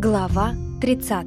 Глава 30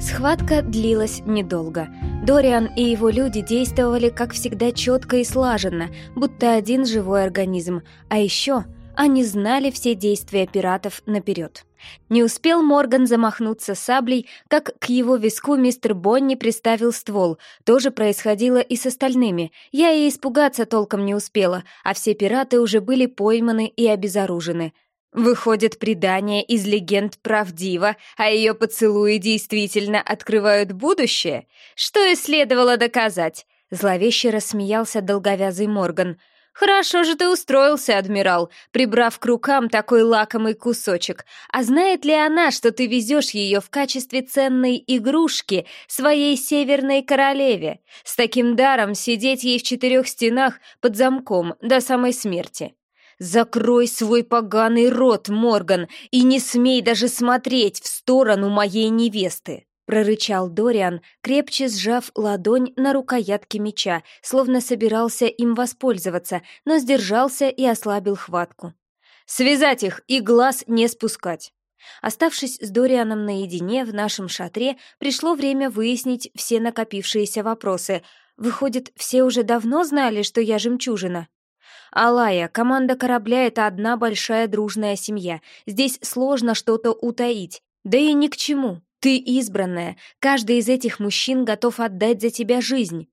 Схватка длилась недолго. Дориан и его люди действовали, как всегда, четко и слаженно, будто один живой организм. А еще они знали все действия пиратов наперед. Не успел Морган замахнуться саблей, как к его виску мистер Бонни приставил ствол. То же происходило и с остальными. Я и испугаться толком не успела, а все пираты уже были пойманы и обезоружены. Выходит, предание из легенд правдиво, а ее поцелуи действительно открывают будущее? Что и следовало доказать? Зловеще рассмеялся долговязый Морган. «Хорошо же ты устроился, адмирал, прибрав к рукам такой лакомый кусочек. А знает ли она, что ты везешь ее в качестве ценной игрушки своей северной королеве? С таким даром сидеть ей в четырех стенах под замком до самой смерти». «Закрой свой поганый рот, Морган, и не смей даже смотреть в сторону моей невесты!» Прорычал Дориан, крепче сжав ладонь на рукоятке меча, словно собирался им воспользоваться, но сдержался и ослабил хватку. «Связать их и глаз не спускать!» Оставшись с Дорианом наедине в нашем шатре, пришло время выяснить все накопившиеся вопросы. Выходит, все уже давно знали, что я жемчужина? «Алая, команда корабля — это одна большая дружная семья. Здесь сложно что-то утаить. Да и ни к чему. Ты избранная. Каждый из этих мужчин готов отдать за тебя жизнь.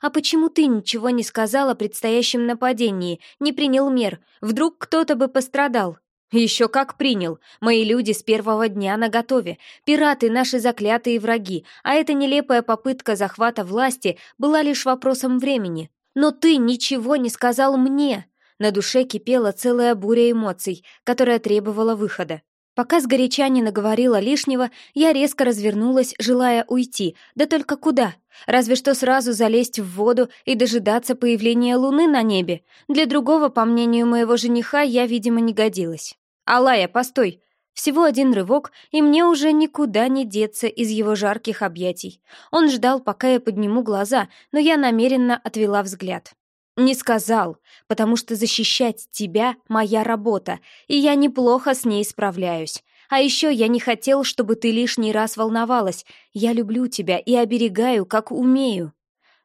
А почему ты ничего не сказал о предстоящем нападении, не принял мер? Вдруг кто-то бы пострадал?» «Еще как принял. Мои люди с первого дня наготове. Пираты — наши заклятые враги, а эта нелепая попытка захвата власти была лишь вопросом времени. Но ты ничего не сказал мне!» На душе кипела целая буря эмоций, которая требовала выхода. Пока сгоряча не наговорила лишнего, я резко развернулась, желая уйти. Да только куда? Разве что сразу залезть в воду и дожидаться появления луны на небе. Для другого, по мнению моего жениха, я, видимо, не годилась. «Алая, постой!» Всего один рывок, и мне уже никуда не деться из его жарких объятий. Он ждал, пока я подниму глаза, но я намеренно отвела взгляд. «Не сказал, потому что защищать тебя — моя работа, и я неплохо с ней справляюсь. А еще я не хотел, чтобы ты лишний раз волновалась. Я люблю тебя и оберегаю, как умею».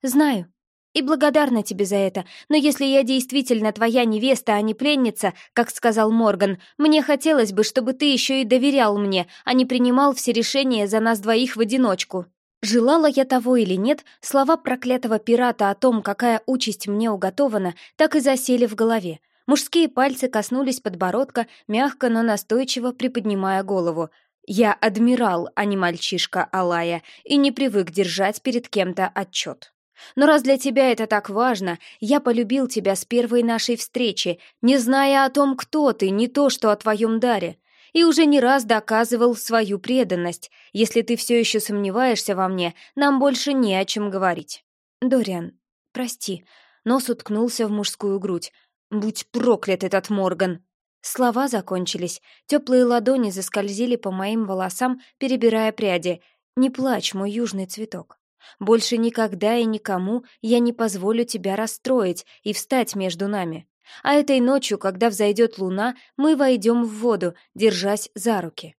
«Знаю», и благодарна тебе за это, но если я действительно твоя невеста, а не пленница, как сказал Морган, мне хотелось бы, чтобы ты еще и доверял мне, а не принимал все решения за нас двоих в одиночку». Желала я того или нет, слова проклятого пирата о том, какая участь мне уготована, так и засели в голове. Мужские пальцы коснулись подбородка, мягко, но настойчиво приподнимая голову. «Я адмирал, а не мальчишка Алая, и не привык держать перед кем-то отчет». Но раз для тебя это так важно, я полюбил тебя с первой нашей встречи, не зная о том, кто ты, не то что о твоем даре. И уже не раз доказывал свою преданность. Если ты все еще сомневаешься во мне, нам больше не о чем говорить. Дориан, прости. Нос уткнулся в мужскую грудь. Будь проклят этот Морган. Слова закончились. Теплые ладони заскользили по моим волосам, перебирая пряди. Не плачь, мой южный цветок. Больше никогда и никому я не позволю тебя расстроить и встать между нами. А этой ночью, когда взойдет луна, мы войдем в воду, держась за руки.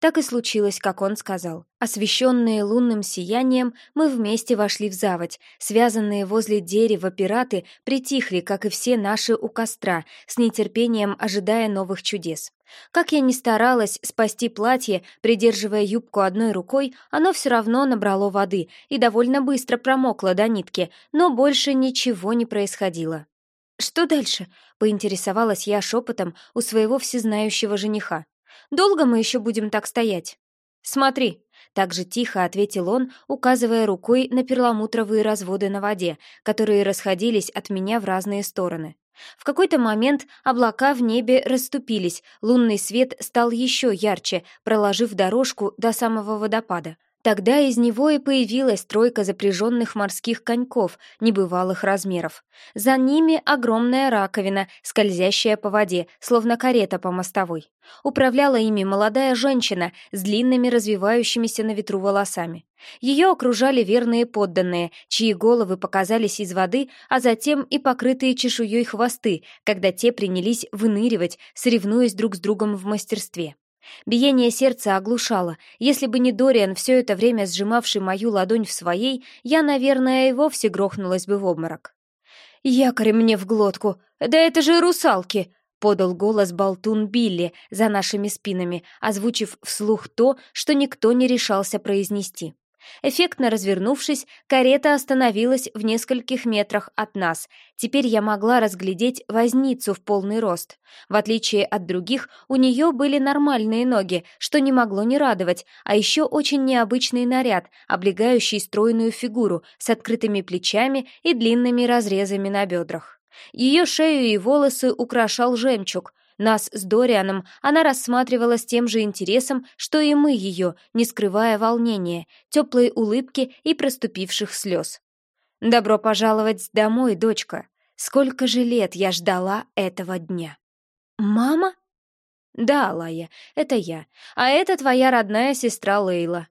Так и случилось, как он сказал. Освещенные лунным сиянием, мы вместе вошли в заводь. Связанные возле дерева пираты притихли, как и все наши у костра, с нетерпением ожидая новых чудес. Как я ни старалась спасти платье, придерживая юбку одной рукой, оно все равно набрало воды и довольно быстро промокло до нитки, но больше ничего не происходило. «Что дальше?» — поинтересовалась я шепотом у своего всезнающего жениха. Долго мы еще будем так стоять?» «Смотри», — так же тихо ответил он, указывая рукой на перламутровые разводы на воде, которые расходились от меня в разные стороны. В какой-то момент облака в небе расступились, лунный свет стал еще ярче, проложив дорожку до самого водопада. Тогда из него и появилась тройка запряженных морских коньков небывалых размеров. За ними огромная раковина, скользящая по воде, словно карета по мостовой. Управляла ими молодая женщина с длинными развивающимися на ветру волосами. Ее окружали верные подданные, чьи головы показались из воды, а затем и покрытые чешуей хвосты, когда те принялись выныривать, соревнуясь друг с другом в мастерстве. Биение сердца оглушало. Если бы не Дориан, все это время сжимавший мою ладонь в своей, я, наверное, и вовсе грохнулась бы в обморок. «Якорь мне в глотку! Да это же русалки!» — подал голос болтун Билли за нашими спинами, озвучив вслух то, что никто не решался произнести. Эффектно развернувшись, карета остановилась в нескольких метрах от нас. Теперь я могла разглядеть возницу в полный рост. В отличие от других, у нее были нормальные ноги, что не могло не радовать, а еще очень необычный наряд, облегающий стройную фигуру с открытыми плечами и длинными разрезами на бедрах. Ее шею и волосы украшал жемчуг, нас с Дорианом она рассматривала с тем же интересом, что и мы ее, не скрывая волнения, теплой улыбки и проступивших слез. «Добро пожаловать домой, дочка. Сколько же лет я ждала этого дня». «Мама?» «Да, Лая, это я. А это твоя родная сестра Лейла».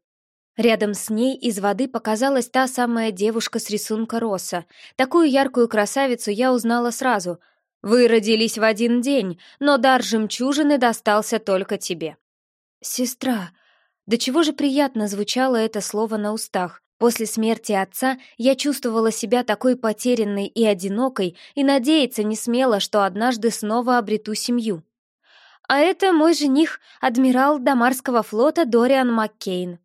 Рядом с ней из воды показалась та самая девушка с рисунка Росса. Такую яркую красавицу я узнала сразу — вы родились в один день, но дар жемчужины достался только тебе». «Сестра». До чего же приятно звучало это слово на устах. После смерти отца я чувствовала себя такой потерянной и одинокой и надеяться не смела, что однажды снова обрету семью. А это мой жених, адмирал Дамарского флота Дориан Маккейн.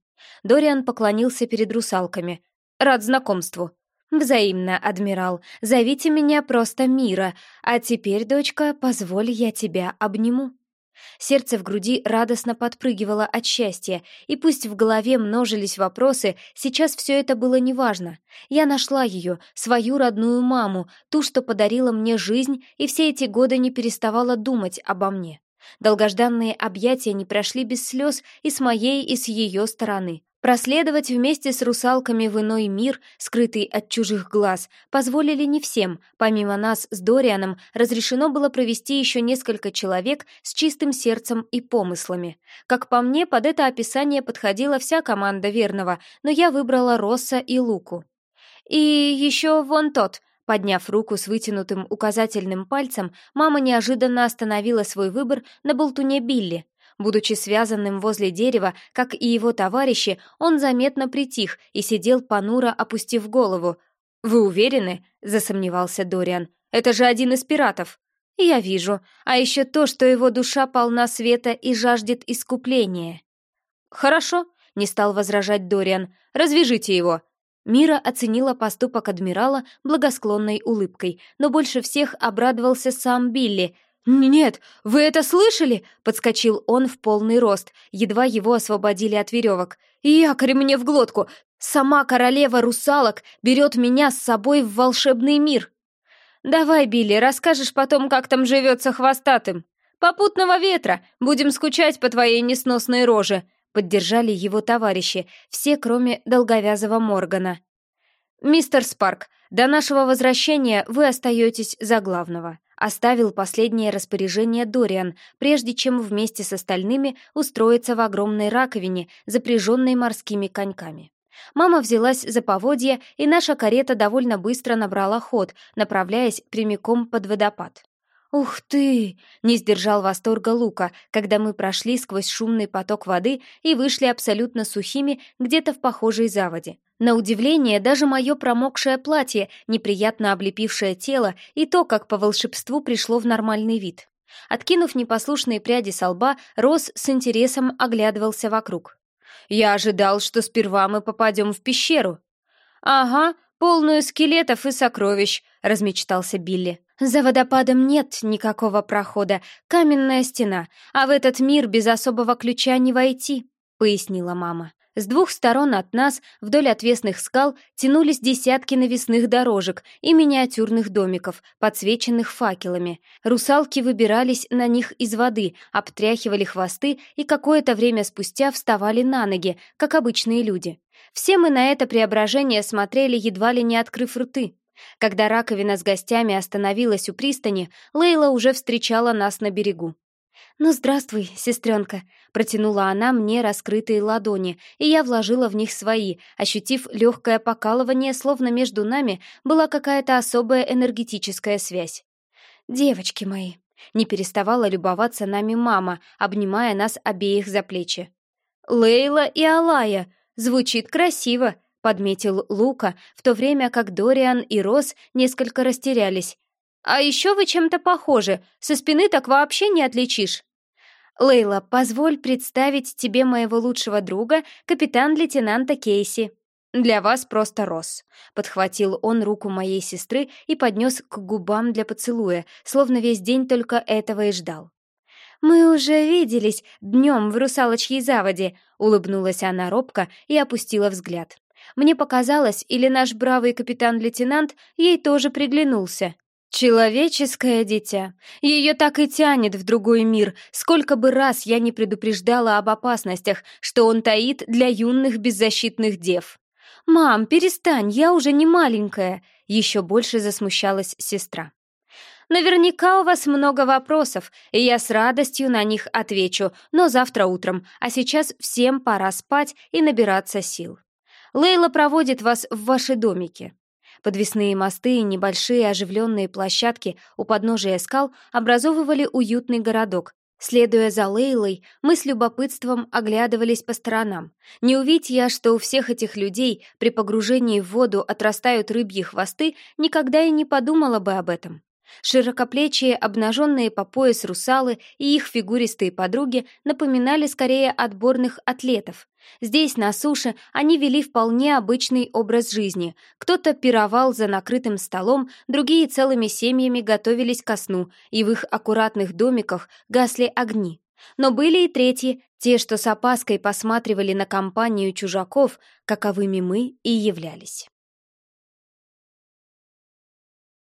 Дориан поклонился перед русалками. «Рад знакомству», «Взаимно, адмирал. Зовите меня просто Мира. А теперь, дочка, позволь я тебя обниму». Сердце в груди радостно подпрыгивало от счастья, и пусть в голове множились вопросы, сейчас все это было неважно. Я нашла ее, свою родную маму, ту, что подарила мне жизнь, и все эти годы не переставала думать обо мне. Долгожданные объятия не прошли без слез и с моей, и с ее стороны. Проследовать вместе с русалками в иной мир, скрытый от чужих глаз, позволили не всем. Помимо нас с Дорианом разрешено было провести еще несколько человек с чистым сердцем и помыслами. Как по мне, под это описание подходила вся команда Верного, но я выбрала Росса и Луку. «И еще вон тот», Подняв руку с вытянутым указательным пальцем, мама неожиданно остановила свой выбор на болтуне Билли. Будучи связанным возле дерева, как и его товарищи, он заметно притих и сидел понуро, опустив голову. «Вы уверены?» — засомневался Дориан. «Это же один из пиратов». «Я вижу. А еще то, что его душа полна света и жаждет искупления». «Хорошо», — не стал возражать Дориан. «Развяжите его». Мира оценила поступок адмирала благосклонной улыбкой, но больше всех обрадовался сам Билли — «Нет, вы это слышали?» — подскочил он в полный рост, едва его освободили от веревок. «Якорь мне в глотку! Сама королева русалок берет меня с собой в волшебный мир!» «Давай, Билли, расскажешь потом, как там живется хвостатым. Попутного ветра! Будем скучать по твоей несносной роже!» Поддержали его товарищи, все, кроме долговязого Моргана. «Мистер Спарк, до нашего возвращения вы остаетесь за главного», оставил последнее распоряжение Дориан, прежде чем вместе с остальными устроиться в огромной раковине, запряженной морскими коньками. Мама взялась за поводья, и наша карета довольно быстро набрала ход, направляясь прямиком под водопад. «Ух ты!» — не сдержал восторга Лука, когда мы прошли сквозь шумный поток воды и вышли абсолютно сухими где-то в похожей заводе. На удивление, даже мое промокшее платье, неприятно облепившее тело, и то, как по волшебству пришло в нормальный вид. Откинув непослушные пряди со лба, Рос с интересом оглядывался вокруг. «Я ожидал, что сперва мы попадем в пещеру». «Ага, полную скелетов и сокровищ», — размечтался Билли. «За водопадом нет никакого прохода, каменная стена, а в этот мир без особого ключа не войти», — пояснила мама. С двух сторон от нас, вдоль отвесных скал, тянулись десятки навесных дорожек и миниатюрных домиков, подсвеченных факелами. Русалки выбирались на них из воды, обтряхивали хвосты и какое-то время спустя вставали на ноги, как обычные люди. Все мы на это преображение смотрели, едва ли не открыв рты. Когда раковина с гостями остановилась у пристани, Лейла уже встречала нас на берегу. «Ну, здравствуй, сестренка», — протянула она мне раскрытые ладони, и я вложила в них свои, ощутив легкое покалывание, словно между нами была какая-то особая энергетическая связь. «Девочки мои», — не переставала любоваться нами мама, обнимая нас обеих за плечи. «Лейла и Алая! Звучит красиво!» — подметил Лука, в то время как Дориан и Рос несколько растерялись, а еще вы чем-то похожи, со спины так вообще не отличишь. Лейла, позволь представить тебе моего лучшего друга, капитан-лейтенанта Кейси. Для вас просто Рос. Подхватил он руку моей сестры и поднес к губам для поцелуя, словно весь день только этого и ждал. «Мы уже виделись днем в русалочьей заводе», — улыбнулась она робко и опустила взгляд. Мне показалось, или наш бравый капитан-лейтенант ей тоже приглянулся. Человеческое дитя. Ее так и тянет в другой мир, сколько бы раз я не предупреждала об опасностях, что он таит для юных беззащитных дев. «Мам, перестань, я уже не маленькая», — еще больше засмущалась сестра. «Наверняка у вас много вопросов, и я с радостью на них отвечу, но завтра утром, а сейчас всем пора спать и набираться сил. Лейла проводит вас в ваши домики. Подвесные мосты и небольшие оживленные площадки у подножия скал образовывали уютный городок. Следуя за Лейлой, мы с любопытством оглядывались по сторонам. Не увидь я, что у всех этих людей при погружении в воду отрастают рыбьи хвосты, никогда и не подумала бы об этом. Широкоплечие, обнаженные по пояс русалы и их фигуристые подруги напоминали скорее отборных атлетов. Здесь, на суше, они вели вполне обычный образ жизни. Кто-то пировал за накрытым столом, другие целыми семьями готовились ко сну, и в их аккуратных домиках гасли огни. Но были и третьи, те, что с опаской посматривали на компанию чужаков, каковыми мы и являлись.